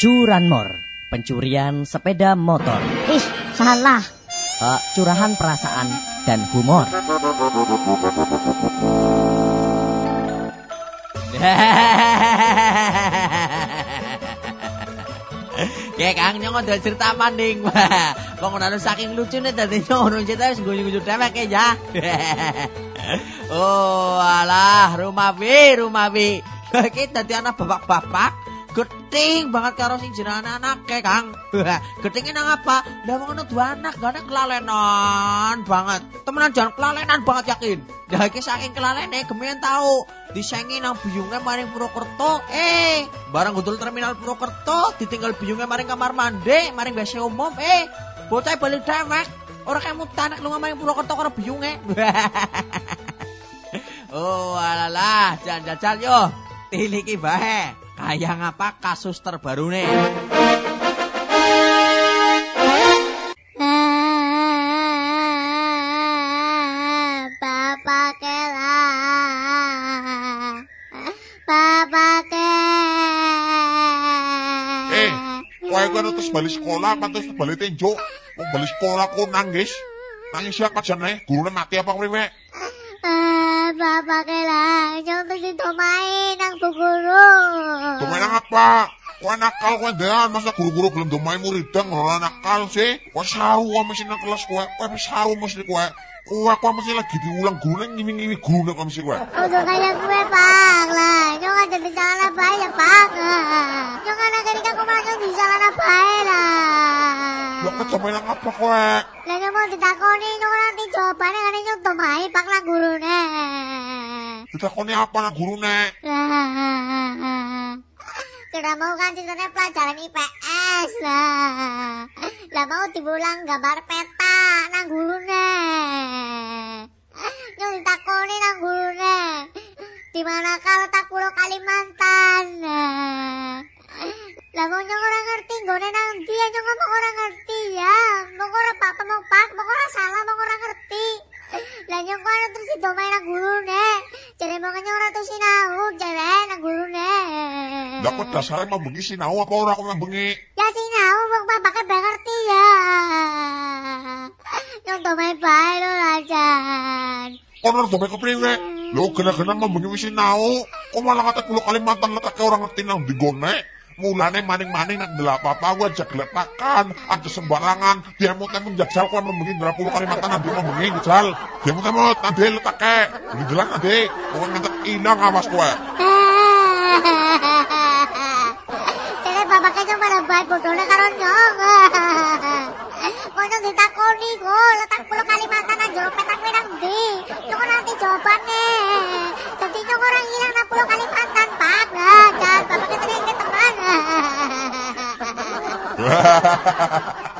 Curanmor, pencurian sepeda motor. Ih, salah. Uh, curahan perasaan dan humor. Ya Kang nyong ada cerita maning. Wong ora saking lucune dadi nyong cerita wis guyu-guyu dhewek ya. oh, alah rumah bi. Iki dadi anak bapak-bapak Geting banget karo sing jenenge anak ke Kang. Getingin nang apa? Lah wong ana dua anak, gane kelalenan banget. Temenan jangan kelalenan banget yakin. Lah iki saking kelalene gemen tau disengi nang biyunge maring Purwokerto. Eh, barang gudul terminal Purwokerto ditinggal biyunge maring kamar mandi, maring WC umum. Eh, bocah balik dewek. Ora kayak mutan lu maring Purwokerto karo biyunge. oh, alalah, jajal yo. Tiliki bae. Kayak ngapa kasus terbaru nih? Bapak Kela. Bapak Eh, kowe kan terus balik sekolah apa terus balik tenjo? Wong balik sekolah kok nangis? Nangis siapa jane? Gurune mati apa kowe? Bapak Kela, nyong terus main nang bu guru. Domain apa? Kowe nakal kowe ndean masa guru-guru gelem domain muridang ora nakal sih. Kowe saru kowe mesti nang kelas. Kowe wis saru mesti kowe. Kowe kowe mesti lagi diulang gurune ngimi-ngimi gurune kowe mesti kowe. Udah kayak gue pak lah, nyong ada di apa ya pak? Nyong anak ini aku malah nyong di jalan apa lah? Lah kok domain apa? Lah nyong mau ditakoni nyong nanti jawabannya kan nyong domai pak lah gurune. Ditakoni apa gurune? Sudah mau kan ceritanya pelajaran IPS lah. Lah mau diulang gambar peta nang gurune. Nyong ditakoni nang gurune. Di kalau tak pulau Kalimantan. Lah mau nyong ora ngerti nggone nang dia nyong ngomong ora ngerti ya. Mau ora apa mau pak, mau ora salah, mau ora ngerti. Lah nyong kono terus didomai nang gurune. Jare mau nyong ora tuh sinau, jare nang gurune. Lah kok dasare mau bengi sinau apa ora kok bengi? Ya sinau wong bapaknya ben ngerti ya. Nyong domai bae lho Rajan. Kono domain kepriwe? Lho gena-gena mau bengi wis sinau. Kok malah kata pulau Kalimantan letake orang ngerti nang digone? Mulane maning-maning nak delap apa gue aja geletakan, sembarangan. Dia mau temu jajal kok membengi berapa puluh Kalimantan nanti mau bengi jajal. Dia mau temu nanti letake. Ini jelas nanti. Kok ngantek ilang awas kowe. Baik bodohnya nyong. Kok nyong ditakoni kok, letak pulau Kalimantan nang jero petak kowe nang ndi? Nanti jawabannya. Jadi nyong orang hilang nang pulau Kalimantan, Pak. Nah, jangan bapaknya tadi ke teman.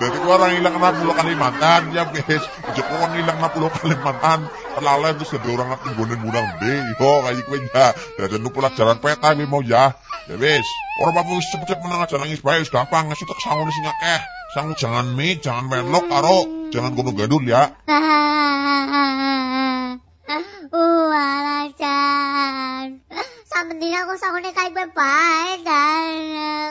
Jadi kau orang hilang na pulau Kalimantan ya guys. Joko orang hilang na pulau Kalimantan. Terlalu terus ada orang ngerti gue mudang deh. Yo kayak gue ya. Dan lu pelajaran peta gue mau ya. Ya wis. Orang apa wis cepet-cepet menang aja nangis bae wis gampang. Ngasih tak sangun sing akeh. Sangu jangan mi, jangan melok karo jangan gunung gadul ya. Alasan. Sampeyan aku sakune kayak gue bae dan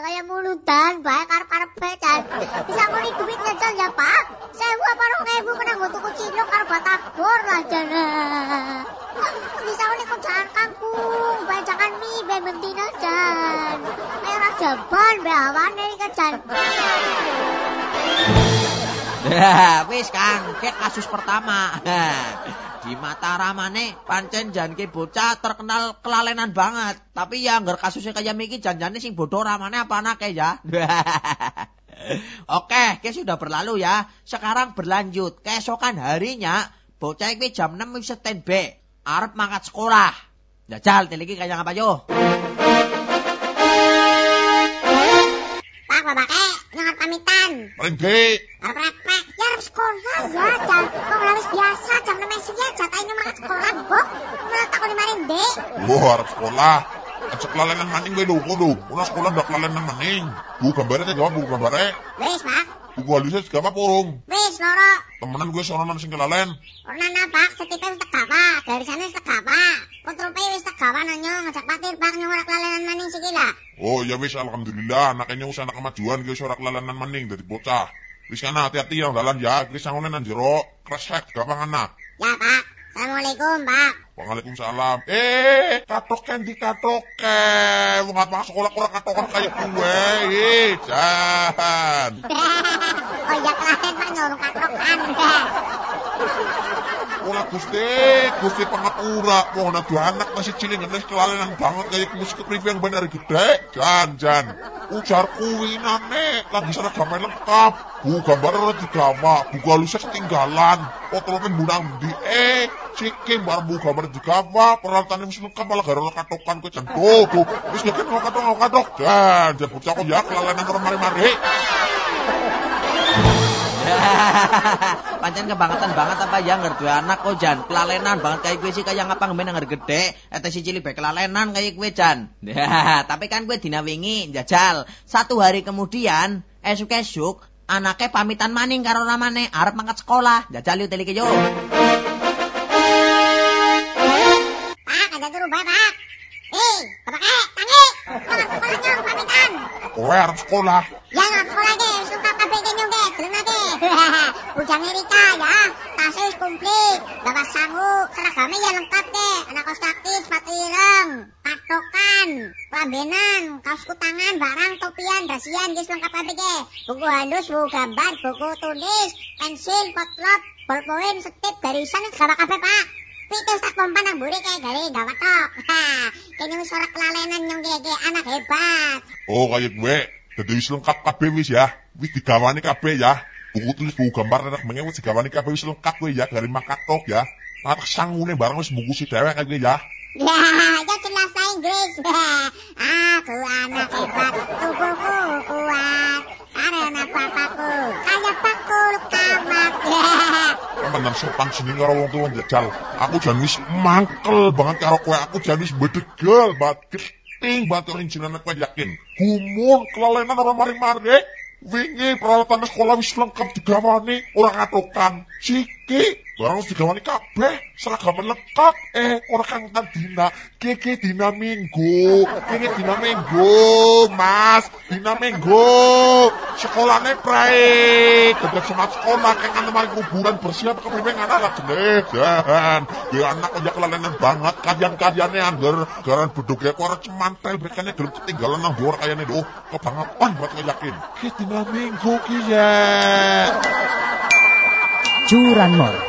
kayak mulutan bae karep-karep bae dan bisa ngoni duit jajan ya Pak. Sewu apa rong ewu kena nggo tuku cilok karo batagor lah jan. Bisa kok jangan kangkung, jangan mie, bae bentina jan. Ayo ora jaban iki jan. Dah, wis kek kasus pertama. Di mata Ramane pancen janke bocah terkenal kelalenan banget. Tapi ya anggar kasusnya kayak miki janjane sing bodoh Ramane apa anaknya ya. Oke, ke sudah berlalu ya. Sekarang berlanjut. Keesokan harinya bocah iki jam 6 wis standby. Arep mangkat sekolah. Jajal, teliki kayak apa yo? Pak bapake, nyongat pamitan. Paling gede. Arep repek, ya harus sekolah ya, Jan. Kok harus biasa jam 6 esuk ya, jatah ini makan sekolah, Bok. Malah takut dimarin, Dek. Wah harap sekolah. Aja kelalenan maning gue lho, lho. Una sekolah ndak kelalenan maning. Bu gambarnya jawab bu gambarnya. Wis, Pak. Buku halusnya juga apa purung? Wis loro. Temenan gue soronan sing kelalen. Ora napak setipe wis tegawa, garisane wis tegawa. Kutrupe wis tegawa nanya ngajak patir Pak nyong ora kelalenan maning sikila. Oh ya wis alhamdulillah anaknya wis anak kemajuan gue ora kelalenan maning dari bocah. Wis kana hati-hati yang dalan ya, wis sangone nang jero kresek gampang anak. Ya Pak. Assalamualaikum Pak. Waalaikumsalam. Eh, katoken di katoken. Wong apa sekolah kurang katokan kayak gue. Eh, jangan. oh iya kelalen Pak nyong katokan. Ora Gusti, Gusti. Wong ana dua anak masih cilik ngenes kelalenan banget kayak mus kepriwe yang bener gede. Jan, jan. Ujar kuwinane lagi seragam lengkap. Bu gambar digawa, buku halusnya ketinggalan. Fotonya bunang di eh Ciki barang bu gambar digawa, peralatan wis lengkap malah gara ora katokan ke tuh. tuh. Wis gak kena katok katok. Jan, jan bocah kok ya kelalenan ora mari-mari. Pancen kebangetan banget apa ya ngerti anak kok Jan. Kelalenan banget kayak gue sih kayak ngapa ngemen ngar gede. Ete si cilik kelalenan kayak gue Jan. Tapi kan gue dina wingi jajal. Satu hari kemudian esuk-esuk anaknya pamitan maning karo namane arep mangkat sekolah. Jajal yuk telike yo. Pak, ada turu bae Pak. Eh, bapak tangi. Sekolah nyong pamitan. Kowe arep sekolah. Ya nggak sekolah kabeh ke deh. Bujang Erika ya, tasnya wis komplit. Bapak sanggup, seragamnya ya lengkap deh. Anak kos kaki, sepatu ireng, patokan, lambenan, kaos kutangan, barang, topian, dasian, guys lengkap kabeh deh. Buku halus, buku gambar, buku tulis, pensil, potlot, ballpoint, setip, garisan, segala kabeh pak. Itu sak pompa nang buri kayak gale gawat tok. Ha, kene wis ora kelalenan nyong gege anak hebat. Oh kayak gue. Jadi wis lengkap kabeh wis ya. Wis digawani kabeh ya. Buku tulis buku gambar anak mengen wis digawani kabeh wis lengkap gue ya dari makatok ya. Anak sangune barang wis buku si dewek kayak ya. Ya, ya jelas bahasa Inggris. Aku anak hebat, tubuhku kuat. Karena papaku, kayak pakul kamat. Temenan sopan sini karo wong tuwa jajal. Aku jan wis mangkel banget karo kowe. Aku jan wis bedegel banget. Keting banget orang jenengan kowe yakin. Gumun kelalenan ora mari-mari. Wingi peralatan sekolah wis lengkap digawani, ora katokan. Siki barang wis digawani kabeh, seragaman lengkap. Eh, ora kang dina, keke dina minggu, keke dina minggu, Mas, dina minggu. Sekolahnya prae, gedek semat sekolah, keng anu mari kuburan bersiap lah gede. Jangan, ya anak aja kelalenan banget, kajian-kajiannya angger, garan bedugnya kok ora cemantel, bekane gelem ketinggalan nang dhuwur kayane lho. Kebangetan buat kowe yakin. Ki dina minggu ki ya. Curanmor,